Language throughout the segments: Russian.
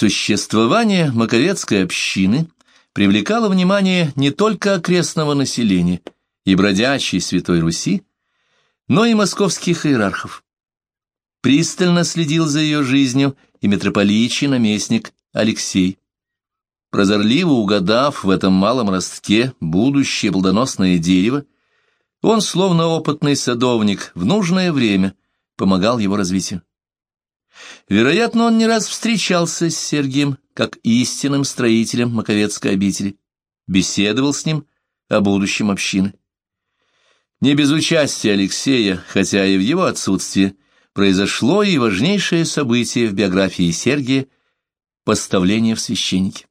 Существование Маковецкой общины привлекало внимание не только окрестного населения и бродячей Святой Руси, но и московских иерархов. Пристально следил за ее жизнью и митрополичий наместник Алексей. Прозорливо угадав в этом малом ростке будущее плодоносное дерево, он, словно опытный садовник, в нужное время помогал его развитию. Вероятно, он не раз встречался с Сергием, как истинным строителем Маковецкой обители, беседовал с ним о будущем общины. Не без участия Алексея, хотя и в его отсутствие, произошло и важнейшее событие в биографии Сергия – поставление в священники.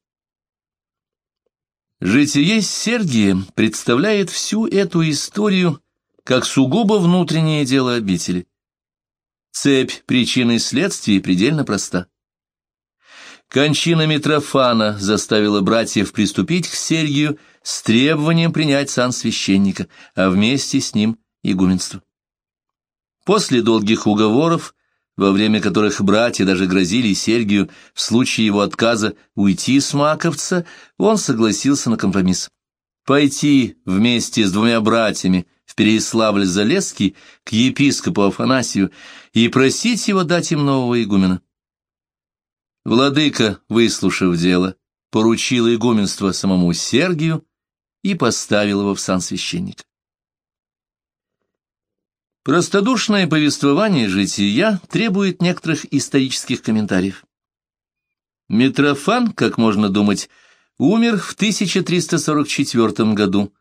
Житие Сергия представляет всю эту историю как сугубо внутреннее дело обители. Цепь причин и следствий предельно проста. Кончина Митрофана заставила братьев приступить к Сергию с требованием принять сан священника, а вместе с ним игуменство. После долгих уговоров во время которых братья даже грозили Сергию в случае его отказа уйти с Маковца, он согласился на компромисс. Пойти вместе с двумя братьями в Переяславль-Залесский к епископу Афанасию и просить его дать им нового игумена. Владыка, выслушав дело, поручил игуменство самому Сергию и поставил его в сан священника. Простодушное повествование жития требует некоторых исторических комментариев. Митрофан, как можно думать, умер в 1344 году,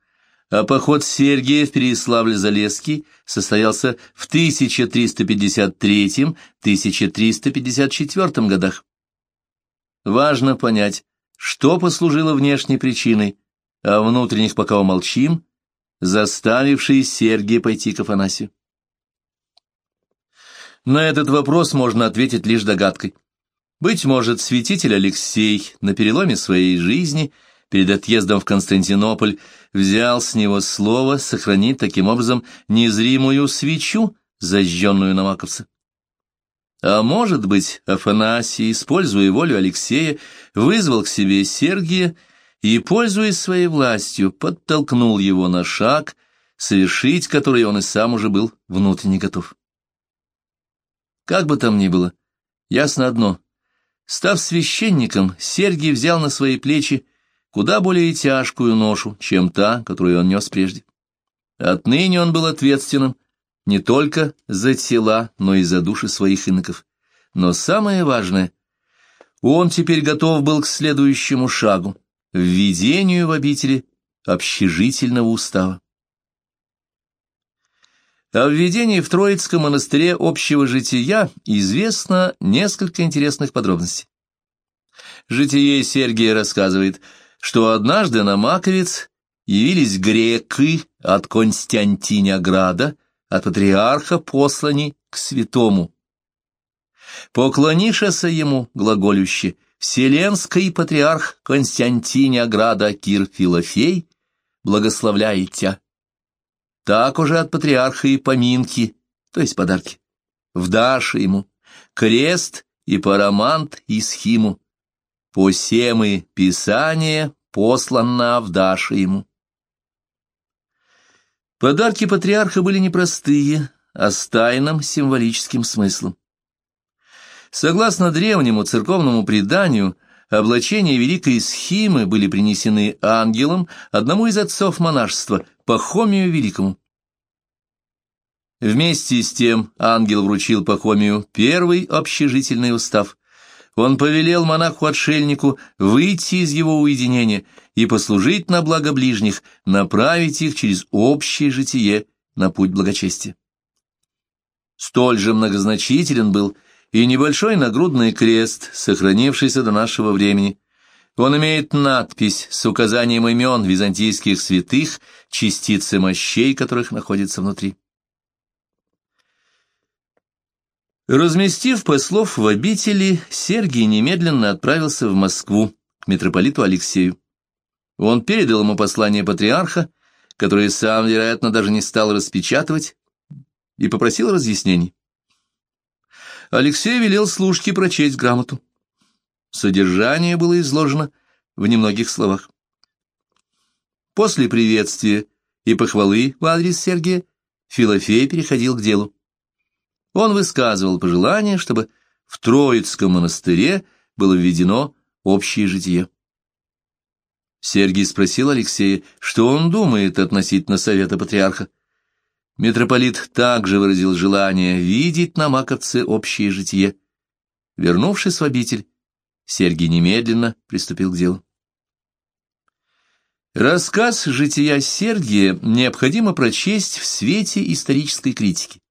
а поход Сергия в Переяславль-Залесский состоялся в 1353-1354 годах. Важно понять, что послужило внешней причиной, а внутренних пока умолчим, заставившей Сергия пойти к Афанасию. На этот вопрос можно ответить лишь догадкой. Быть может, святитель Алексей на переломе своей жизни перед отъездом в Константинополь взял с него слово сохранить таким образом незримую свечу, зажженную на Маковце. А может быть, Афанасий, используя волю Алексея, вызвал к себе Сергия и, пользуясь своей властью, подтолкнул его на шаг, совершить который он и сам уже был внутренне готов. Как бы там ни было, ясно одно. Став священником, Сергий взял на свои плечи куда более тяжкую ношу, чем та, которую он нес прежде. Отныне он был ответственным не только за тела, но и за души своих иноков. Но самое важное, он теперь готов был к следующему шагу — введению в обители общежительного устава. О введении в Троицком монастыре общего жития известно несколько интересных подробностей. Житие Сергия рассказывает, что однажды на Маковец явились греки от Константинограда, от патриарха послани к святому. Поклонишься ему, глаголюще, Вселенский патриарх Константинограда Кир Филофей благословляет тебя. Так уже от патриарха и поминки, то есть подарки. Вдашь ему крест и парамант и схиму. По семы писание посланно Авдаше ему. Подарки патриарха были непростые, а с тайным символическим смыслом. Согласно древнему церковному преданию, облачения великой схимы были принесены ангелом одному из отцов монашества, Пахомию Великому. Вместе с тем ангел вручил Пахомию первый общежительный устав. Он повелел монаху-отшельнику выйти из его уединения и послужить на благо ближних, направить их через общее житие на путь благочестия. Столь же многозначителен был и небольшой нагрудный крест, сохранившийся до нашего времени, он имеет надпись с указанием имен византийских святых, частицы мощей которых находятся внутри. Разместив послов в обители, Сергий немедленно отправился в Москву к митрополиту Алексею. Он передал ему послание патриарха, которое сам, вероятно, даже не стал распечатывать, и попросил разъяснений. Алексей велел служке прочесть грамоту. Содержание было изложено в немногих словах. После приветствия и похвалы в адрес Сергия Филофей переходил к делу. Он высказывал пожелание, чтобы в Троицком монастыре было введено общее житие. Сергий спросил Алексея, что он думает относительно совета патриарха. Митрополит также выразил желание видеть на Маковце общее житие. Вернувшись в обитель, Сергий немедленно приступил к делу. Рассказ жития Сергия необходимо прочесть в свете исторической критики.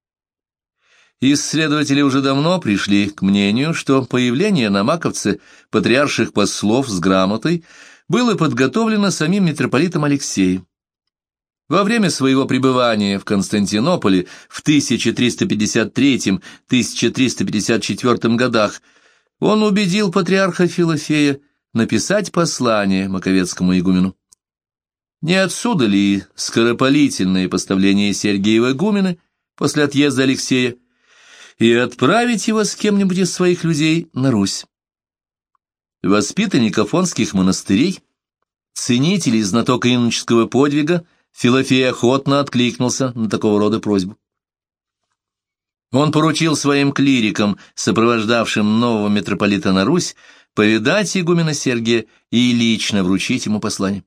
Исследователи уже давно пришли к мнению, что появление на Маковце патриарших послов с грамотой было подготовлено самим митрополитом Алексеем. Во время своего пребывания в Константинополе в 1353-1354 годах он убедил патриарха Филофея написать послание маковецкому игумену. Не отсюда ли скоропалительное поставление Сергиева игумены после отъезда Алексея, и отправить его с кем-нибудь из своих людей на Русь. Воспитанник афонских монастырей, ценитель и знаток иноческого подвига, Филофей охотно откликнулся на такого рода просьбу. Он поручил своим клирикам, сопровождавшим нового митрополита на Русь, повидать игумена Сергия и лично вручить ему послание.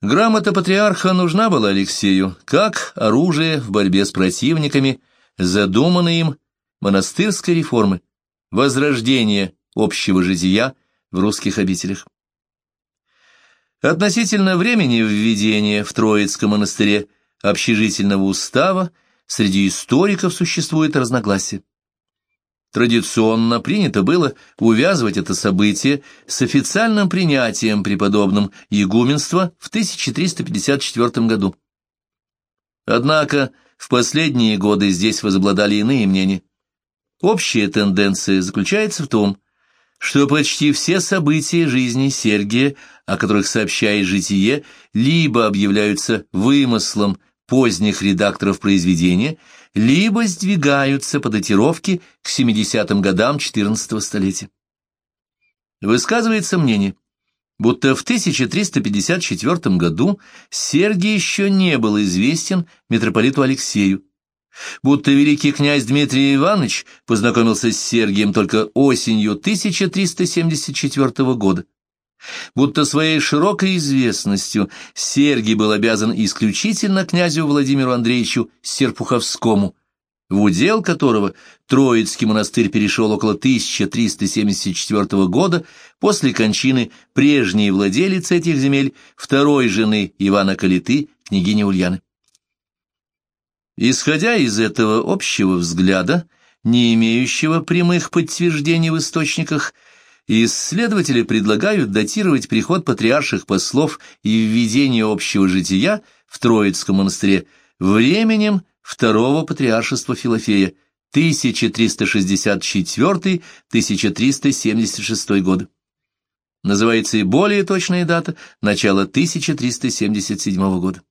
Грамота патриарха нужна была Алексею, как оружие в борьбе с противниками задуманной им монастырской реформы, возрождения общего жития в русских обителях. Относительно времени введения в Троицком монастыре общежительного устава среди историков существует разногласие. Традиционно принято было увязывать это событие с официальным принятием преподобным игуменства в 1354 году. Однако в последние годы здесь возобладали иные мнения. Общая тенденция заключается в том, что почти все события жизни Сергия, о которых сообщает житие, либо объявляются вымыслом поздних редакторов произведения, либо сдвигаются по датировке к 70-м годам XIV столетия. Высказывается мнение, будто в 1354 году Сергий еще не был известен митрополиту Алексею, будто великий князь Дмитрий Иванович познакомился с Сергием только осенью 1374 года, будто своей широкой известностью Сергий был обязан исключительно князю Владимиру Андреевичу Серпуховскому, в удел которого Троицкий монастырь перешел около 1374 года после кончины прежней владелицы этих земель, второй жены Ивана Калиты, княгини Ульяны. Исходя из этого общего взгляда, не имеющего прямых подтверждений в источниках, исследователи предлагают датировать приход патриарших послов и введение общего жития в Троицком монастыре временем второго патриаршества Филофея 1364-1376 годы. Называется и более точная дата – начало 1377 года.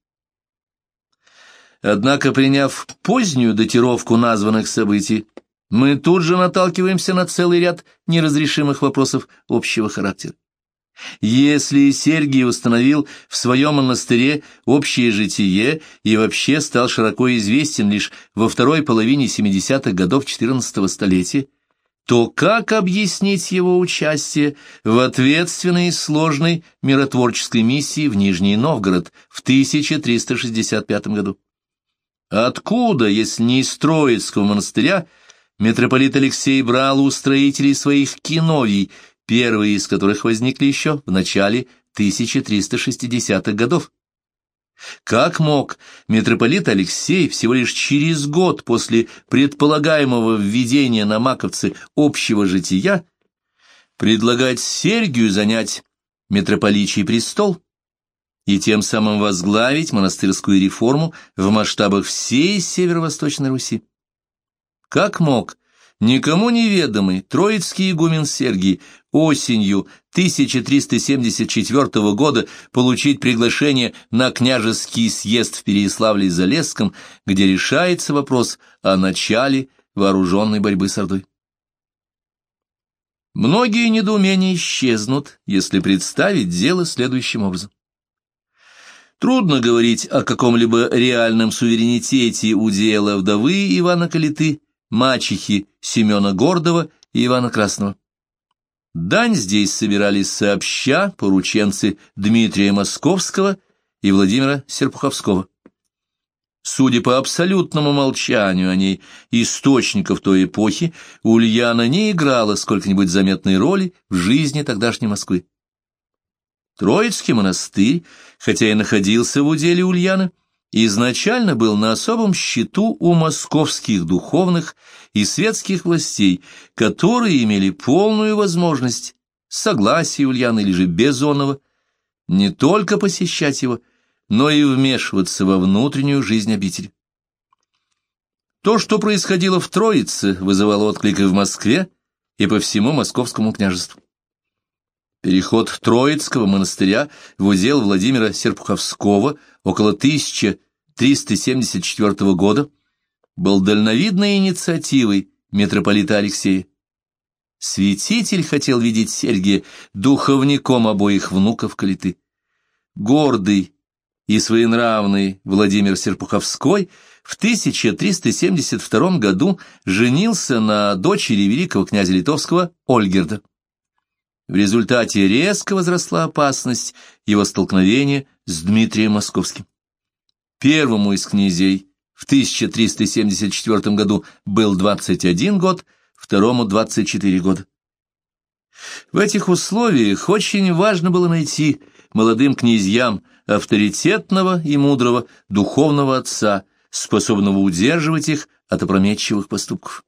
Однако, приняв позднюю датировку названных событий, мы тут же наталкиваемся на целый ряд неразрешимых вопросов общего характера. Если Сергий установил в своем монастыре общее житие и вообще стал широко известен лишь во второй половине 70-х годов XIV столетия, то как объяснить его участие в ответственной и сложной миротворческой миссии в Нижний Новгород в 1365 году? Откуда, если не из Троицкого монастыря, митрополит Алексей брал у строителей своих киновий первые из которых возникли еще в начале 1360-х годов. Как мог митрополит Алексей всего лишь через год после предполагаемого введения на Маковце общего жития предлагать Сергию занять митрополичий престол и тем самым возглавить монастырскую реформу в масштабах всей северо-восточной Руси? Как мог Никому неведомый троицкий игумен Сергий осенью 1374 года получить приглашение на княжеский съезд в Переяславле-Залесском, где решается вопрос о начале вооруженной борьбы с Ордой. Многие недоумения исчезнут, если представить дело следующим образом. Трудно говорить о каком-либо реальном суверенитете удела вдовы Ивана Калиты, мачехи Семена Гордова и Ивана Красного. Дань здесь собирались сообща порученцы Дмитрия Московского и Владимира Серпуховского. Судя по абсолютному молчанию о ней источников той эпохи, Ульяна не играла сколько-нибудь заметной роли в жизни тогдашней Москвы. Троицкий монастырь, хотя и находился в уделе Ульяны, изначально был на особом счету у московских духовных и светских властей, которые имели полную возможность, согласие Ульяны или же безонного, не только посещать его, но и вмешиваться во внутреннюю жизнь обители. То, что происходило в Троице, вызывало отклик и в Москве, и по всему московскому княжеству. Переход Троицкого монастыря в удел Владимира Серпуховского около 1374 года был дальновидной инициативой митрополита Алексея. Святитель хотел видеть Сергия духовником обоих внуков Калиты. Гордый и своенравный Владимир Серпуховской в 1372 году женился на дочери великого князя Литовского Ольгерда. В результате резко возросла опасность его столкновения с Дмитрием Московским. Первому из князей в 1374 году был 21 год, второму 24 года. В этих условиях очень важно было найти молодым князьям авторитетного и мудрого духовного отца, способного удерживать их от опрометчивых поступков.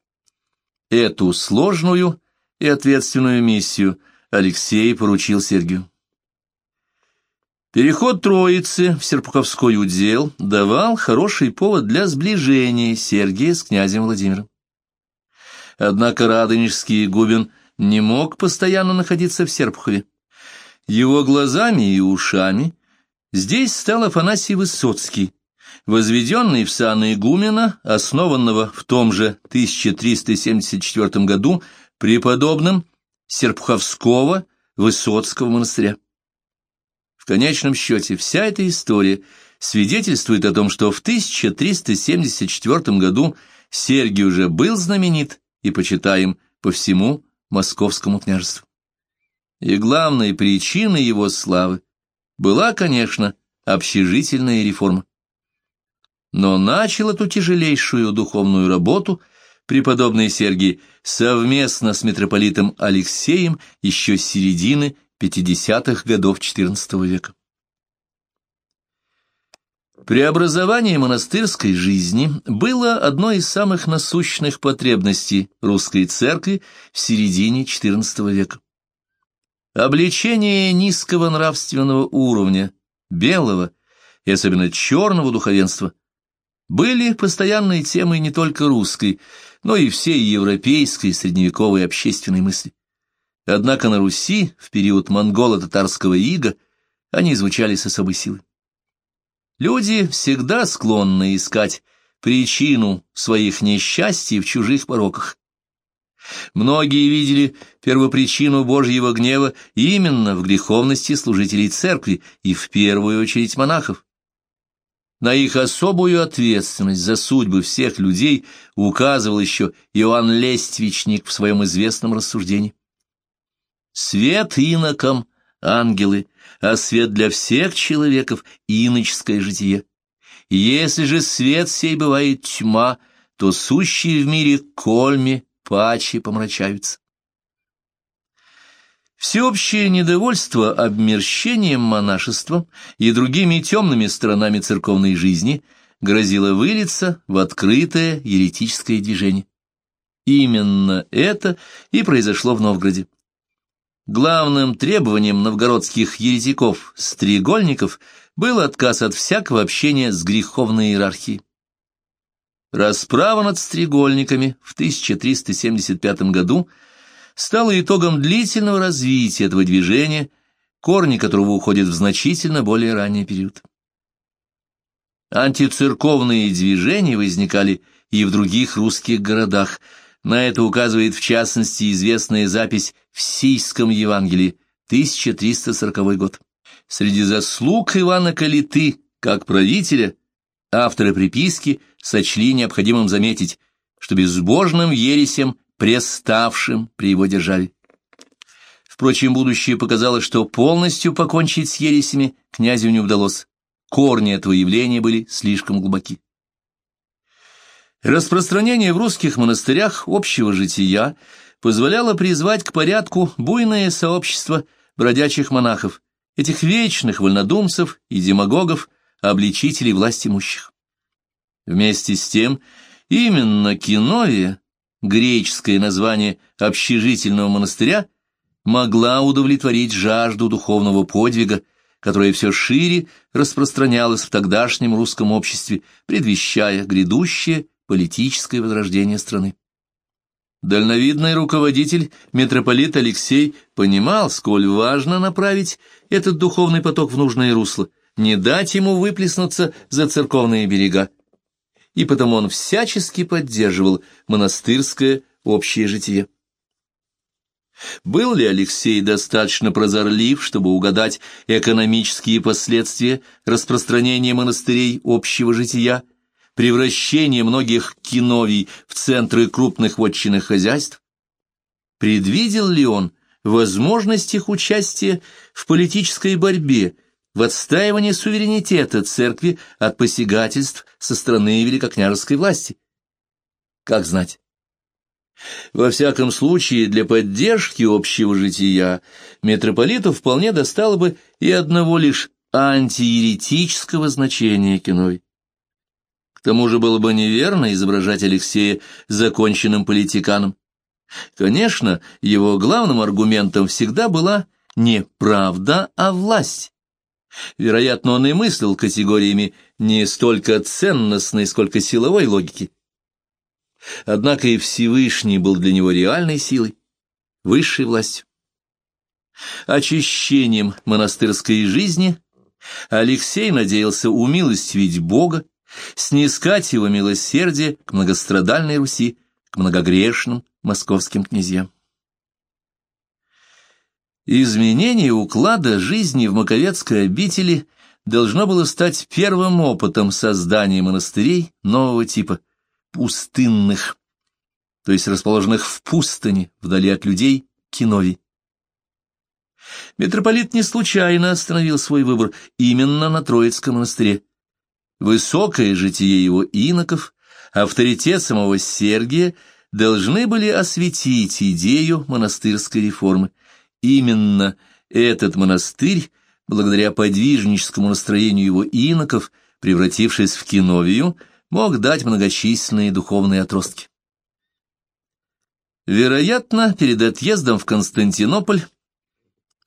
Эту сложную и ответственную миссию Алексей поручил Сергию. Переход Троицы в Серпуховской удел давал хороший повод для сближения Сергия с князем Владимиром. Однако Радонежский губин не мог постоянно находиться в Серпухове. Его глазами и ушами здесь стал Афанасий Высоцкий, возведенный в сан игумена, основанного в том же 1374 году преподобным Серпуховского Высоцкого монастыря. В конечном счете вся эта история свидетельствует о том, что в 1374 году Сергий уже был знаменит и почитаем по всему московскому княжеству. И главной причиной его славы была, конечно, общежительная реформа. Но начал эту тяжелейшую духовную работу преподобный Сергий совместно с митрополитом Алексеем еще с середины 50-х годов XIV века. Преобразование монастырской жизни было одной из самых насущных потребностей русской церкви в середине XIV века. Обличение низкого нравственного уровня, белого и особенно черного духовенства были постоянной темой не только русской, но и всей европейской средневековой общественной мысли. Однако на Руси в период монголо-татарского ига они звучали с особой силой. Люди всегда склонны искать причину своих несчастий в чужих пороках. Многие видели первопричину Божьего гнева именно в греховности служителей церкви и в первую очередь монахов. На их особую ответственность за судьбы всех людей указывал еще Иоанн Лествичник в своем известном рассуждении. «Свет инокам — ангелы, а свет для всех человеков — иноческое житие. Если же свет сей бывает тьма, то сущие в мире кольми паче помрачаются. Всеобщее недовольство обмерщением монашества и другими темными сторонами церковной жизни грозило вылиться в открытое еретическое движение. Именно это и произошло в Новгороде. Главным требованием новгородских еретиков-стрегольников был отказ от всякого общения с греховной иерархией. Расправа над стрегольниками в 1375 году стала итогом длительного развития этого движения, корни которого уходят в значительно более ранний период. Антицерковные движения возникали и в других русских городах, На это указывает в частности известная запись в Сийском Евангелии, 1340 год. Среди заслуг Ивана Калиты, как правителя, авторы приписки сочли необходимым заметить, что безбожным ересем, преставшим при его державе. Впрочем, будущее показало, что полностью покончить с ересями князю не удалось. Корни этого явления были слишком глубоки. Распространение в русских монастырях общего жития позволяло призвать к порядку буйное сообщество бродячих монахов, этих вечных вольнодумцев и демагогов, обличителей власть имущих. Вместе с тем, именно Киновия, греческое название общежительного монастыря, могла удовлетворить жажду духовного подвига, которая все шире распространялась в тогдашнем русском обществе, предвещая грядущее политическое возрождение страны. Дальновидный руководитель, митрополит Алексей, понимал, сколь важно направить этот духовный поток в нужное русло, не дать ему выплеснуться за церковные берега. И потому он всячески поддерживал монастырское общее житие. Был ли Алексей достаточно прозорлив, чтобы угадать экономические последствия распространения монастырей общего жития, превращение многих киновий в центры крупных вотчинных хозяйств? Предвидел ли он возможность их участия в политической борьбе, в отстаивании суверенитета церкви от посягательств со стороны великокняжеской власти? Как знать? Во всяком случае, для поддержки общего жития митрополиту вполне достало бы и одного лишь антиеретического значения киной. К тому же было бы неверно изображать Алексея законченным политиканом. Конечно, его главным аргументом всегда была не правда, а власть. Вероятно, он и мыслил категориями не столько ценностной, сколько силовой логики. Однако и Всевышний был для него реальной силой, высшей властью. Очищением монастырской жизни Алексей надеялся умилостивить Бога снискать его милосердие к многострадальной Руси, к многогрешным московским князьям. Изменение уклада жизни в Маковецкой обители должно было стать первым опытом создания монастырей нового типа, пустынных, то есть расположенных в пустыне, вдали от людей, кинови. Митрополит не случайно остановил свой выбор именно на Троицком монастыре, Высокое житие его иноков, авторитет самого Сергия должны были осветить идею монастырской реформы. Именно этот монастырь, благодаря подвижническому настроению его иноков, превратившись в киновию, мог дать многочисленные духовные отростки. Вероятно, перед отъездом в Константинополь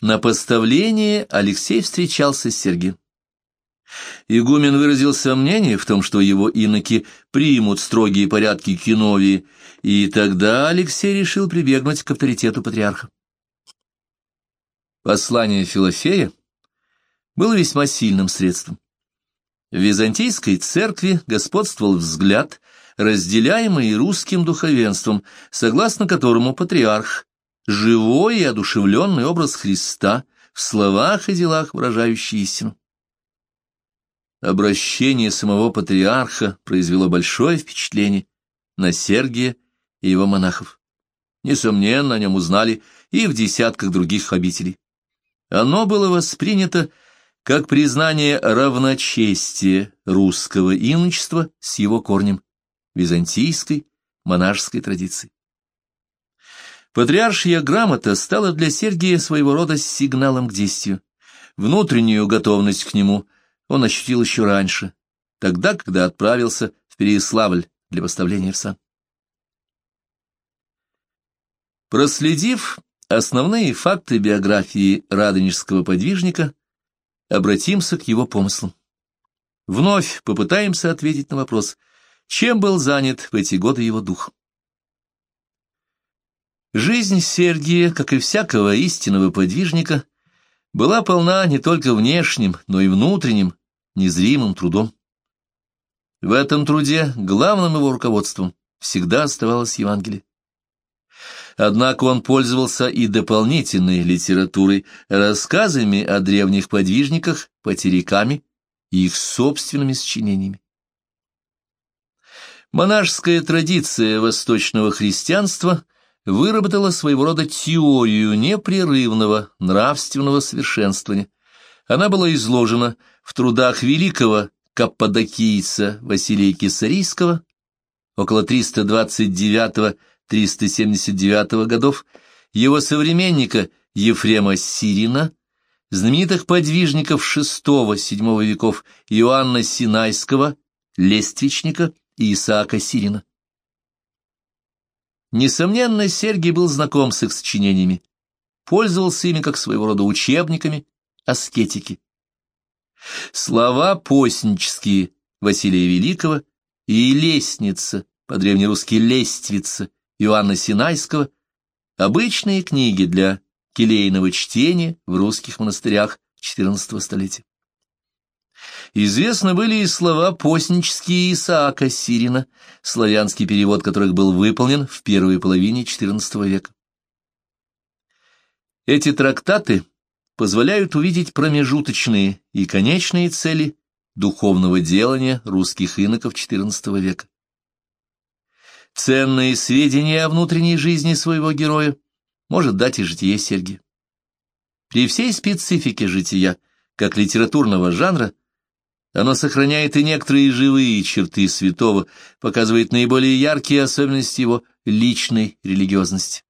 на поставление Алексей встречался с Сергием. Игумен выразил сомнение в том, что его иноки примут строгие порядки киновии, и тогда Алексей решил прибегнуть к авторитету патриарха. Послание Филофея было весьма сильным средством. В византийской церкви господствовал взгляд, разделяемый русским духовенством, согласно которому патриарх — живой и одушевленный образ Христа, в словах и делах выражающий истину. Обращение самого патриарха произвело большое впечатление на Сергия и его монахов. Несомненно, о нем узнали и в десятках других обителей. Оно было воспринято как признание равночестия русского иночества с его корнем, византийской монашеской традиции. Патриаршья грамота стала для Сергия своего рода сигналом к действию. Внутреннюю готовность к нему он ощутил еще раньше, тогда, когда отправился в Переяславль для поставления в сан. Проследив основные факты биографии радонежского подвижника, обратимся к его помыслам. Вновь попытаемся ответить на вопрос, чем был занят в эти годы его дух. Жизнь Сергия, как и всякого истинного подвижника, была полна не только внешним, но и внутренним, незримым трудом. В этом труде главным его руководством всегда оставалось Евангелие. Однако он пользовался и дополнительной литературой, рассказами о древних подвижниках, потеряками и их собственными сочинениями. Монашеская традиция восточного христианства выработала своего рода теорию непрерывного нравственного совершенствования. Она была изложена в трудах великого каппадокийца Василия Кесарийского около 329-379 годов, его современника Ефрема Сирина, знаменитых подвижников VI-VII веков Иоанна Синайского, Лествичника и Исаака Сирина. Несомненно, Сергий был знаком с их сочинениями, пользовался ими как своего рода учебниками аскетики. Слова постнические Василия Великого и «Лестница», по-древнерусски «Лествица» Иоанна Синайского, обычные книги для келейного чтения в русских монастырях XIV столетия. Известны были и слова постнические Исаака Сирина, славянский перевод которых был выполнен в первой половине XIV века. Эти трактаты позволяют увидеть промежуточные и конечные цели духовного делания русских иноков XIV века. Ценные сведения о внутренней жизни своего героя может дать и житие Сергия. При всей специфике жития, как литературного жанра, оно сохраняет и некоторые живые черты святого, показывает наиболее яркие особенности его личной религиозности.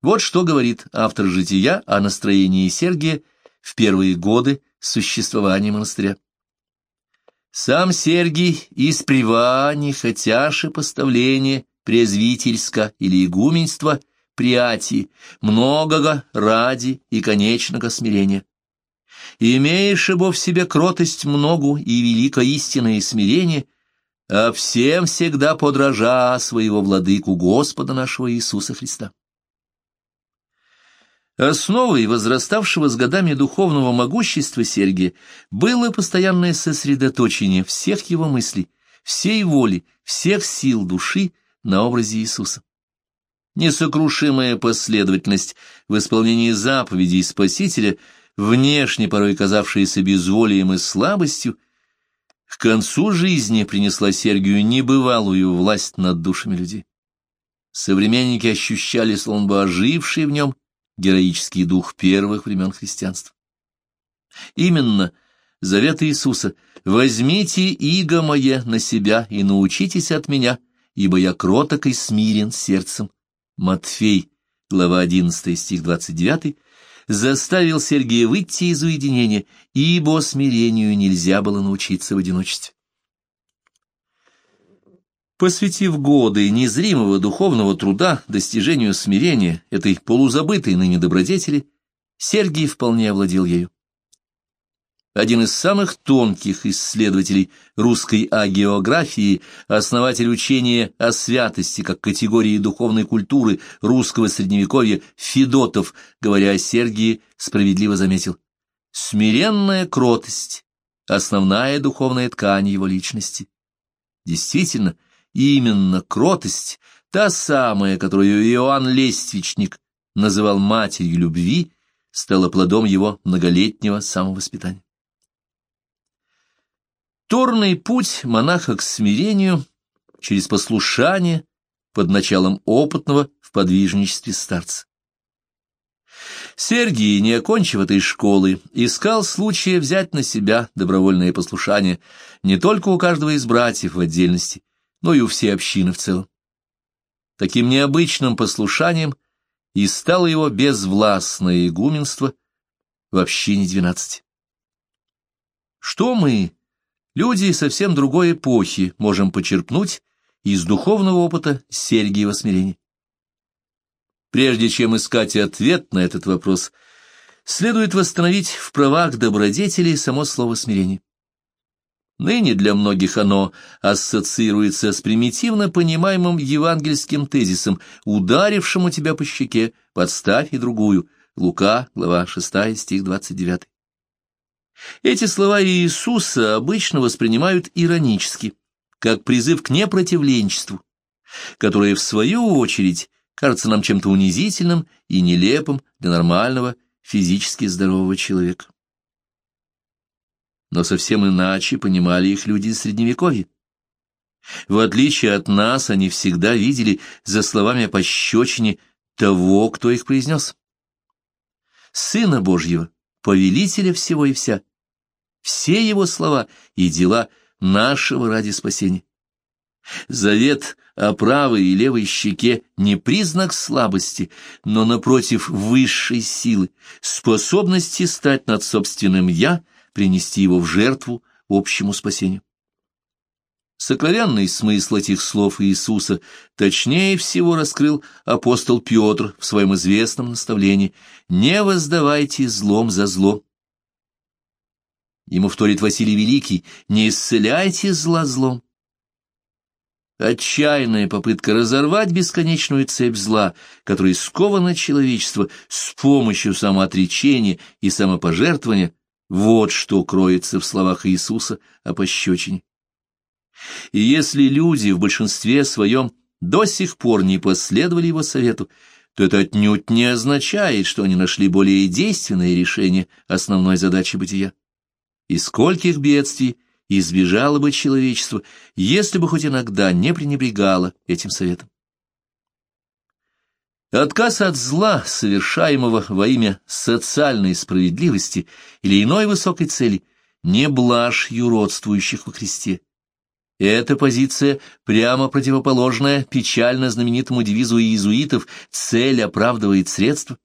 Вот что говорит автор жития о настроении Сергия в первые годы существования монастыря. Сам Сергий из прива хотяши поставление презвительска или игуменства приятии, многого ради и конечного смирения. Имеешь бо в себе кротость многу и великое истинное смирение, а всем всегда подража своего владыку Господа нашего Иисуса Христа. Основой возраставшего с годами духовного могущества Сергия было постоянное сосредоточение всех его мыслей, всей воли, всех сил души на образе Иисуса. Несокрушимая последовательность в исполнении заповедей Спасителя, внешне порой казавшаяся безволием и слабостью, к концу жизни принесла Сергию небывалую власть над душами людей. Современники ощущали, словно бы оживший в нем героический дух первых времен христианства. Именно завет Иисуса «Возьмите иго мое на себя и научитесь от меня, ибо я кроток и смирен сердцем». Матфей, глава 11, стих 29, заставил Сергия выйти из уединения, ибо смирению нельзя было научиться в одиночестве. Посвятив годы незримого духовного труда достижению смирения этой полузабытой ныне добродетели, Сергий вполне овладел ею. Один из самых тонких исследователей русской агеографии, основатель учения о святости как категории духовной культуры русского средневековья Федотов, говоря о Сергии, справедливо заметил «смиренная кротость» — основная духовная ткань его личности. Действительно, — именно кротость, та самая, которую Иоанн Лествичник называл матерью любви, стала плодом его многолетнего самовоспитания. Торный путь монаха к смирению через послушание под началом опытного в подвижничестве старца. Сергий, не окончив этой школы, искал случая взять на себя добровольное послушание не только у каждого из братьев в отдельности, но и у всей общины в целом. Таким необычным послушанием и стало его безвластное игуменство в общине двенадцати. Что мы, люди совсем другой эпохи, можем почерпнуть из духовного опыта Сергиева смирения? Прежде чем искать ответ на этот вопрос, следует восстановить в правах добродетелей само слово смирение. Ныне для многих оно ассоциируется с примитивно понимаемым евангельским тезисом «ударившему тебя по щеке, подставь и другую» Лука, глава 6, стих 29. Эти слова Иисуса обычно воспринимают иронически, как призыв к непротивленчеству, которое, в свою очередь, кажется нам чем-то унизительным и нелепым для нормального, физически здорового человека. Но совсем иначе понимали их люди из Средневековья. В отличие от нас, они всегда видели за словами о пощечине того, кто их произнес. Сына Божьего, повелителя всего и вся. Все его слова и дела нашего ради спасения. Завет о правой и левой щеке не признак слабости, но, напротив, высшей силы, способности стать над собственным «я», принести его в жертву общему спасению. Сокровенный смысл этих слов Иисуса точнее всего раскрыл апостол Петр в своем известном наставлении «Не воздавайте злом за зло». Ему вторит Василий Великий «Не исцеляйте зла злом». Отчаянная попытка разорвать бесконечную цепь зла, которой сковано человечество с помощью самоотречения и самопожертвования, вот что кроется в словах Иисуса о пощечине. И если люди в большинстве своем до сих пор не последовали его совету, то это отнюдь не означает, что они нашли более действенное решение основной задачи бытия. И скольких бедствий избежало бы человечество, если бы хоть иногда не пренебрегало этим советом. Отказ от зла, совершаемого во имя социальной справедливости или иной высокой цели, не блажь юродствующих во Христе. Эта позиция прямо противоположная печально знаменитому девизу иезуитов «цель оправдывает средства».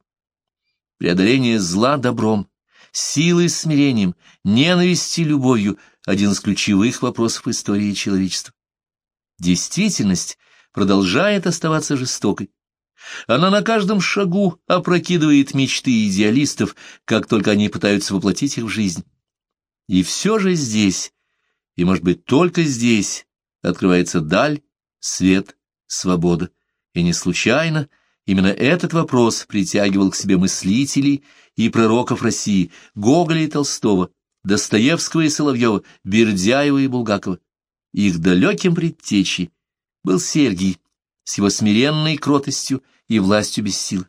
Преодоление зла добром, силой смирением, ненавистью любовью – один из ключевых вопросов истории человечества. Действительность продолжает оставаться жестокой. Она на каждом шагу опрокидывает мечты идеалистов, как только они пытаются воплотить их в жизнь. И все же здесь, и, может быть, только здесь, открывается даль, свет, свобода. И не случайно именно этот вопрос притягивал к себе мыслителей и пророков России, Гоголя и Толстого, Достоевского и Соловьева, Бердяева и Булгакова. Их далеким предтечей был Сергий с его смиренной кротостью и властью без силы.